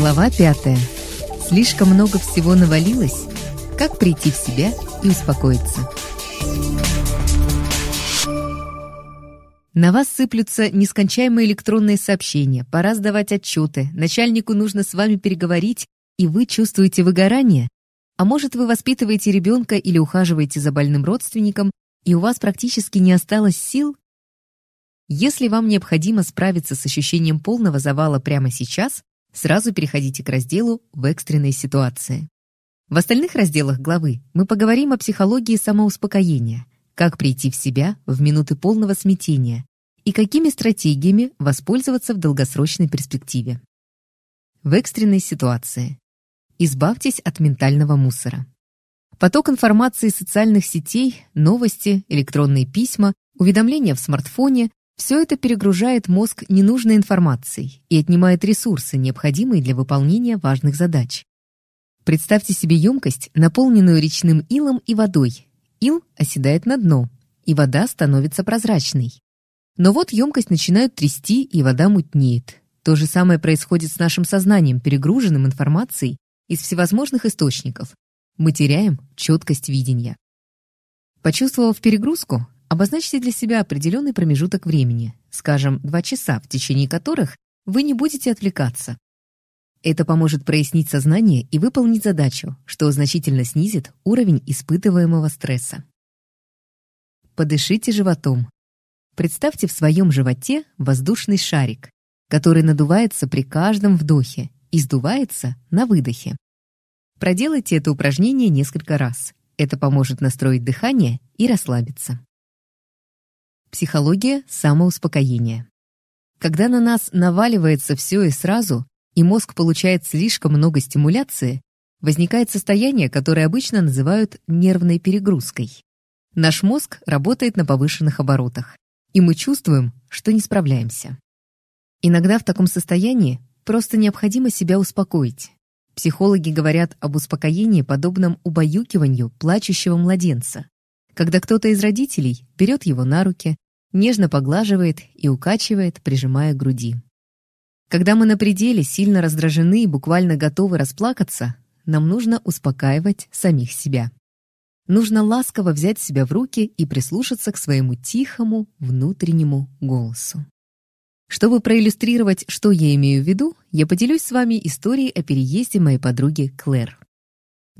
Глава пятая. Слишком много всего навалилось. Как прийти в себя и успокоиться? На вас сыплются нескончаемые электронные сообщения, пора сдавать отчеты, начальнику нужно с вами переговорить, и вы чувствуете выгорание? А может, вы воспитываете ребенка или ухаживаете за больным родственником, и у вас практически не осталось сил? Если вам необходимо справиться с ощущением полного завала прямо сейчас, сразу переходите к разделу «В экстренной ситуации». В остальных разделах главы мы поговорим о психологии самоуспокоения, как прийти в себя в минуты полного смятения и какими стратегиями воспользоваться в долгосрочной перспективе. В экстренной ситуации. Избавьтесь от ментального мусора. Поток информации социальных сетей, новости, электронные письма, уведомления в смартфоне все это перегружает мозг ненужной информацией и отнимает ресурсы, необходимые для выполнения важных задач. Представьте себе емкость, наполненную речным илом и водой. Ил оседает на дно, и вода становится прозрачной. Но вот емкость начинают трясти, и вода мутнеет. То же самое происходит с нашим сознанием, перегруженным информацией из всевозможных источников. Мы теряем четкость видения. Почувствовав перегрузку, Обозначьте для себя определенный промежуток времени, скажем, два часа, в течение которых вы не будете отвлекаться. Это поможет прояснить сознание и выполнить задачу, что значительно снизит уровень испытываемого стресса. Подышите животом. Представьте в своем животе воздушный шарик, который надувается при каждом вдохе и сдувается на выдохе. Проделайте это упражнение несколько раз. Это поможет настроить дыхание и расслабиться. Психология самоуспокоения. Когда на нас наваливается все и сразу, и мозг получает слишком много стимуляции, возникает состояние, которое обычно называют нервной перегрузкой. Наш мозг работает на повышенных оборотах, и мы чувствуем, что не справляемся. Иногда в таком состоянии просто необходимо себя успокоить. Психологи говорят об успокоении, подобном убаюкиванию плачущего младенца когда кто-то из родителей берет его на руки, нежно поглаживает и укачивает, прижимая к груди. Когда мы на пределе, сильно раздражены и буквально готовы расплакаться, нам нужно успокаивать самих себя. Нужно ласково взять себя в руки и прислушаться к своему тихому внутреннему голосу. Чтобы проиллюстрировать, что я имею в виду, я поделюсь с вами историей о переезде моей подруги Клэр.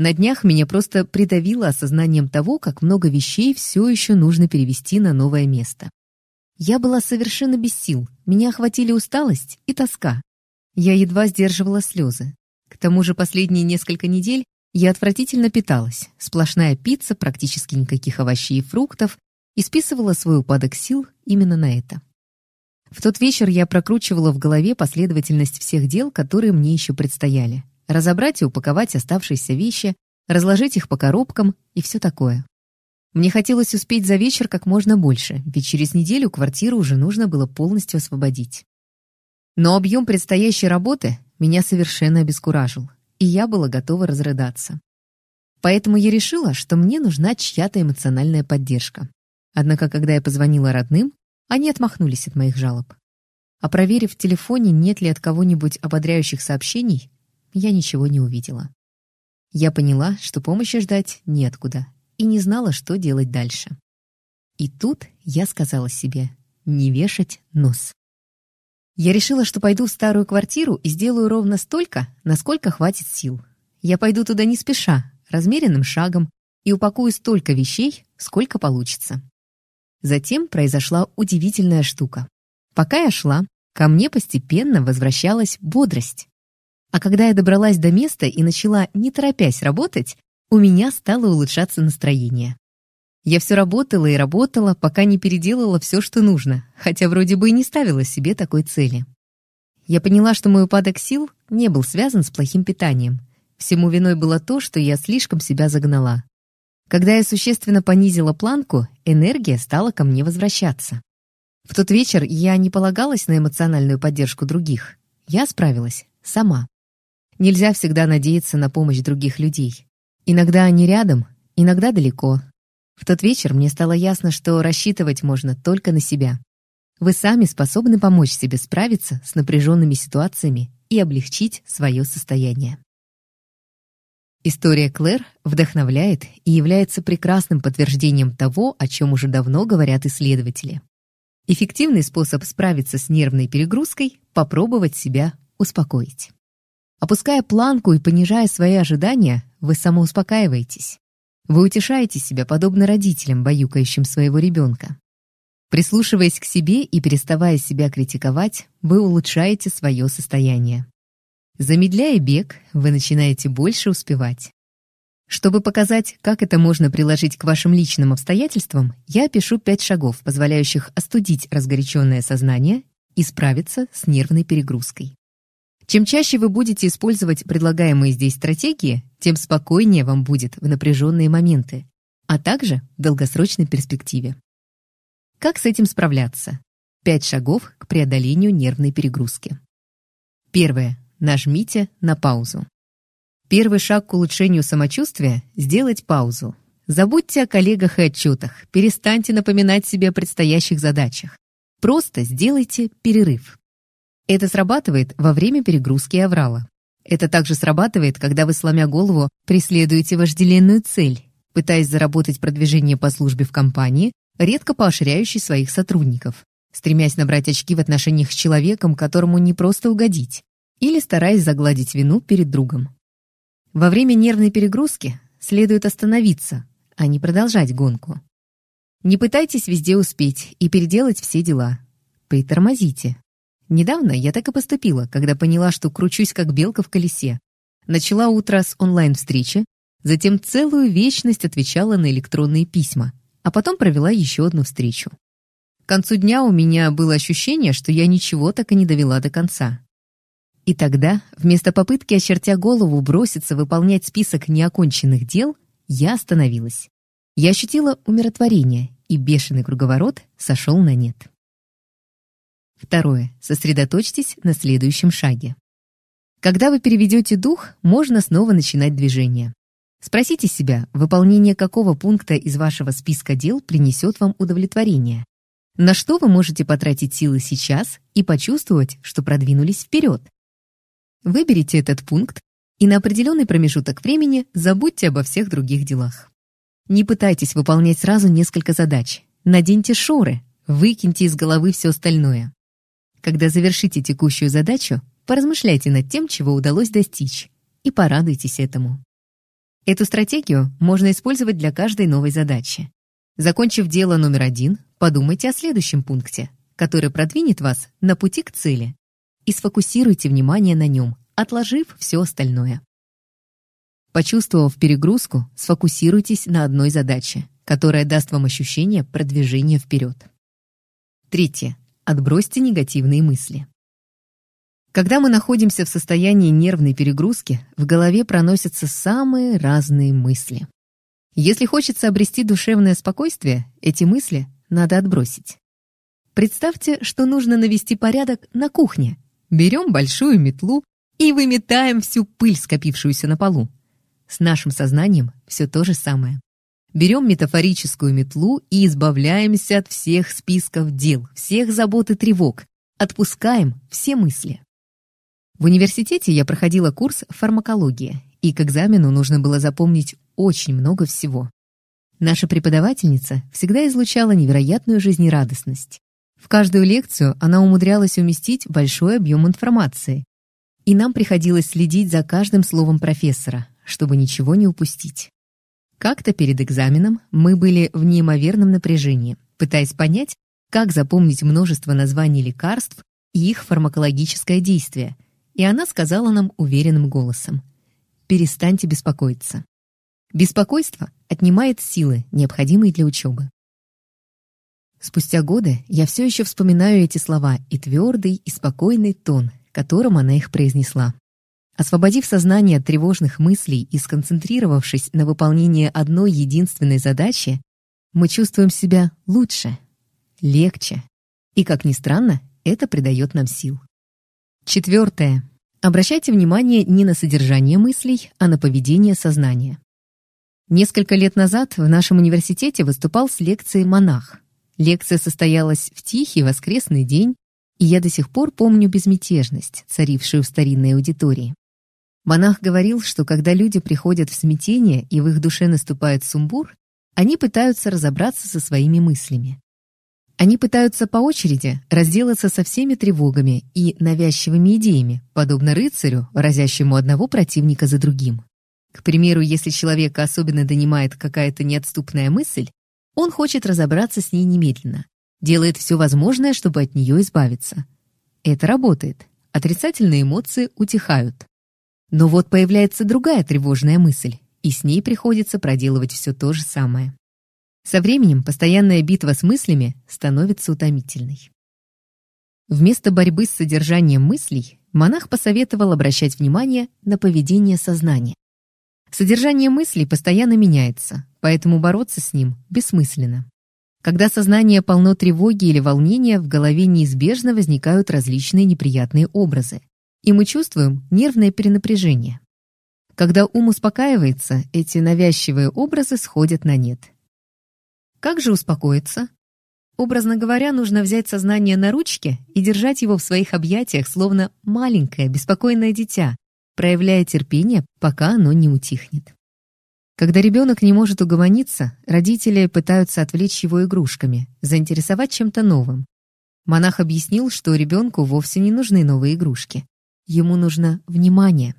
На днях меня просто придавило осознанием того, как много вещей все еще нужно перевести на новое место. Я была совершенно без сил, меня охватили усталость и тоска. Я едва сдерживала слезы. К тому же последние несколько недель я отвратительно питалась, сплошная пицца, практически никаких овощей и фруктов, и списывала свой упадок сил именно на это. В тот вечер я прокручивала в голове последовательность всех дел, которые мне еще предстояли разобрать и упаковать оставшиеся вещи, разложить их по коробкам и все такое. Мне хотелось успеть за вечер как можно больше, ведь через неделю квартиру уже нужно было полностью освободить. Но объем предстоящей работы меня совершенно обескуражил, и я была готова разрыдаться. Поэтому я решила, что мне нужна чья-то эмоциональная поддержка. Однако, когда я позвонила родным, они отмахнулись от моих жалоб. А проверив в телефоне, нет ли от кого-нибудь ободряющих сообщений, я ничего не увидела. Я поняла, что помощи ждать неоткуда, и не знала, что делать дальше. И тут я сказала себе «не вешать нос». Я решила, что пойду в старую квартиру и сделаю ровно столько, насколько хватит сил. Я пойду туда не спеша, размеренным шагом, и упакую столько вещей, сколько получится. Затем произошла удивительная штука. Пока я шла, ко мне постепенно возвращалась бодрость. А когда я добралась до места и начала, не торопясь, работать, у меня стало улучшаться настроение. Я все работала и работала, пока не переделала все, что нужно, хотя вроде бы и не ставила себе такой цели. Я поняла, что мой упадок сил не был связан с плохим питанием. Всему виной было то, что я слишком себя загнала. Когда я существенно понизила планку, энергия стала ко мне возвращаться. В тот вечер я не полагалась на эмоциональную поддержку других. Я справилась сама. Нельзя всегда надеяться на помощь других людей. Иногда они рядом, иногда далеко. В тот вечер мне стало ясно, что рассчитывать можно только на себя. Вы сами способны помочь себе справиться с напряженными ситуациями и облегчить свое состояние. История Клэр вдохновляет и является прекрасным подтверждением того, о чем уже давно говорят исследователи. Эффективный способ справиться с нервной перегрузкой – попробовать себя успокоить. Опуская планку и понижая свои ожидания, вы самоуспокаиваетесь. Вы утешаете себя, подобно родителям, баюкающим своего ребенка. Прислушиваясь к себе и переставая себя критиковать, вы улучшаете свое состояние. Замедляя бег, вы начинаете больше успевать. Чтобы показать, как это можно приложить к вашим личным обстоятельствам, я опишу пять шагов, позволяющих остудить разгоряченное сознание и справиться с нервной перегрузкой. Чем чаще вы будете использовать предлагаемые здесь стратегии, тем спокойнее вам будет в напряженные моменты, а также в долгосрочной перспективе. Как с этим справляться? Пять шагов к преодолению нервной перегрузки. Первое. Нажмите на паузу. Первый шаг к улучшению самочувствия – сделать паузу. Забудьте о коллегах и отчетах, перестаньте напоминать себе о предстоящих задачах. Просто сделайте перерыв. Это срабатывает во время перегрузки аврала. Это также срабатывает, когда вы, сломя голову, преследуете вожделенную цель, пытаясь заработать продвижение по службе в компании, редко поощряющей своих сотрудников, стремясь набрать очки в отношениях с человеком, которому не просто угодить, или стараясь загладить вину перед другом. Во время нервной перегрузки следует остановиться, а не продолжать гонку. Не пытайтесь везде успеть и переделать все дела. Притормозите, Недавно я так и поступила, когда поняла, что кручусь как белка в колесе. Начала утро с онлайн-встречи, затем целую вечность отвечала на электронные письма, а потом провела еще одну встречу. К концу дня у меня было ощущение, что я ничего так и не довела до конца. И тогда, вместо попытки, очертя голову, броситься выполнять список неоконченных дел, я остановилась. Я ощутила умиротворение, и бешеный круговорот сошел на нет. Второе. Сосредоточьтесь на следующем шаге. Когда вы переведете дух, можно снова начинать движение. Спросите себя, выполнение какого пункта из вашего списка дел принесет вам удовлетворение. На что вы можете потратить силы сейчас и почувствовать, что продвинулись вперед? Выберите этот пункт и на определенный промежуток времени забудьте обо всех других делах. Не пытайтесь выполнять сразу несколько задач. Наденьте шоры, выкиньте из головы все остальное. Когда завершите текущую задачу, поразмышляйте над тем, чего удалось достичь, и порадуйтесь этому. Эту стратегию можно использовать для каждой новой задачи. Закончив дело номер один, подумайте о следующем пункте, который продвинет вас на пути к цели, и сфокусируйте внимание на нем, отложив все остальное. Почувствовав перегрузку, сфокусируйтесь на одной задаче, которая даст вам ощущение продвижения вперед. Третье. Отбросьте негативные мысли. Когда мы находимся в состоянии нервной перегрузки, в голове проносятся самые разные мысли. Если хочется обрести душевное спокойствие, эти мысли надо отбросить. Представьте, что нужно навести порядок на кухне. Берем большую метлу и выметаем всю пыль, скопившуюся на полу. С нашим сознанием все то же самое. Берем метафорическую метлу и избавляемся от всех списков дел, всех забот и тревог. Отпускаем все мысли. В университете я проходила курс фармакологии, и к экзамену нужно было запомнить очень много всего. Наша преподавательница всегда излучала невероятную жизнерадостность. В каждую лекцию она умудрялась уместить большой объем информации, и нам приходилось следить за каждым словом профессора, чтобы ничего не упустить. Как-то перед экзаменом мы были в неимоверном напряжении, пытаясь понять, как запомнить множество названий лекарств и их фармакологическое действие, и она сказала нам уверенным голосом «Перестаньте беспокоиться». Беспокойство отнимает силы, необходимые для учебы. Спустя годы я все еще вспоминаю эти слова и твердый, и спокойный тон, которым она их произнесла. Освободив сознание от тревожных мыслей и сконцентрировавшись на выполнении одной единственной задачи, мы чувствуем себя лучше, легче. И, как ни странно, это придает нам сил. Четвертое. Обращайте внимание не на содержание мыслей, а на поведение сознания. Несколько лет назад в нашем университете выступал с лекцией монах. Лекция состоялась в тихий воскресный день, И я до сих пор помню безмятежность, царившую в старинной аудитории. Монах говорил, что когда люди приходят в смятение и в их душе наступает сумбур, они пытаются разобраться со своими мыслями. Они пытаются по очереди разделаться со всеми тревогами и навязчивыми идеями, подобно рыцарю, разящему одного противника за другим. К примеру, если человека особенно донимает какая-то неотступная мысль, он хочет разобраться с ней немедленно, делает все возможное, чтобы от нее избавиться. Это работает. Отрицательные эмоции утихают. Но вот появляется другая тревожная мысль, и с ней приходится проделывать все то же самое. Со временем постоянная битва с мыслями становится утомительной. Вместо борьбы с содержанием мыслей монах посоветовал обращать внимание на поведение сознания. Содержание мыслей постоянно меняется, поэтому бороться с ним бессмысленно. Когда сознание полно тревоги или волнения, в голове неизбежно возникают различные неприятные образы, и мы чувствуем нервное перенапряжение. Когда ум успокаивается, эти навязчивые образы сходят на нет. Как же успокоиться? Образно говоря, нужно взять сознание на ручки и держать его в своих объятиях, словно маленькое, беспокойное дитя, проявляя терпение, пока оно не утихнет. Когда ребенок не может угомониться, родители пытаются отвлечь его игрушками, заинтересовать чем-то новым. Монах объяснил, что ребенку вовсе не нужны новые игрушки. Ему нужно внимание.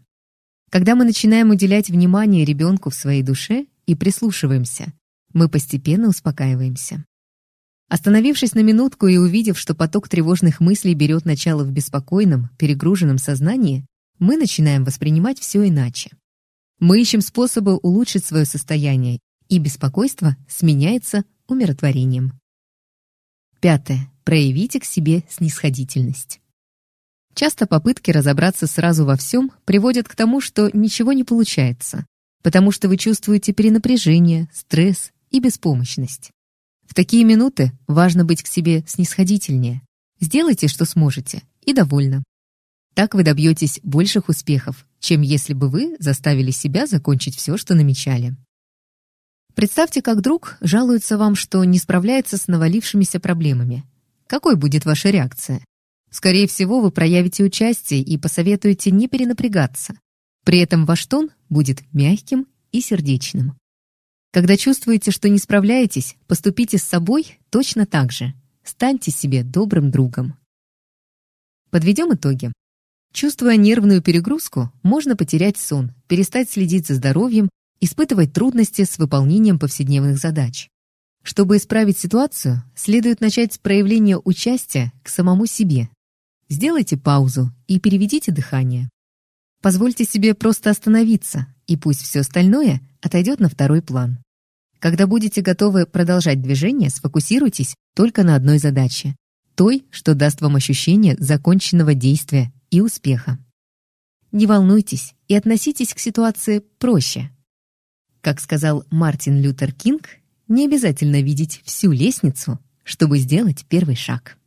Когда мы начинаем уделять внимание ребенку в своей душе и прислушиваемся, мы постепенно успокаиваемся. Остановившись на минутку и увидев, что поток тревожных мыслей берет начало в беспокойном, перегруженном сознании, мы начинаем воспринимать все иначе. Мы ищем способы улучшить свое состояние, и беспокойство сменяется умиротворением. Пятое. Проявите к себе снисходительность. Часто попытки разобраться сразу во всем приводят к тому, что ничего не получается, потому что вы чувствуете перенапряжение, стресс и беспомощность. В такие минуты важно быть к себе снисходительнее. Сделайте, что сможете, и довольно. Так вы добьетесь больших успехов, чем если бы вы заставили себя закончить все, что намечали. Представьте, как друг жалуется вам, что не справляется с навалившимися проблемами. Какой будет ваша реакция? Скорее всего, вы проявите участие и посоветуете не перенапрягаться. При этом ваш тон будет мягким и сердечным. Когда чувствуете, что не справляетесь, поступите с собой точно так же. Станьте себе добрым другом. Подведем итоги. Чувствуя нервную перегрузку, можно потерять сон, перестать следить за здоровьем, испытывать трудности с выполнением повседневных задач. Чтобы исправить ситуацию, следует начать с проявления участия к самому себе, Сделайте паузу и переведите дыхание. Позвольте себе просто остановиться, и пусть все остальное отойдет на второй план. Когда будете готовы продолжать движение, сфокусируйтесь только на одной задаче — той, что даст вам ощущение законченного действия и успеха. Не волнуйтесь и относитесь к ситуации проще. Как сказал Мартин Лютер Кинг, не обязательно видеть всю лестницу, чтобы сделать первый шаг.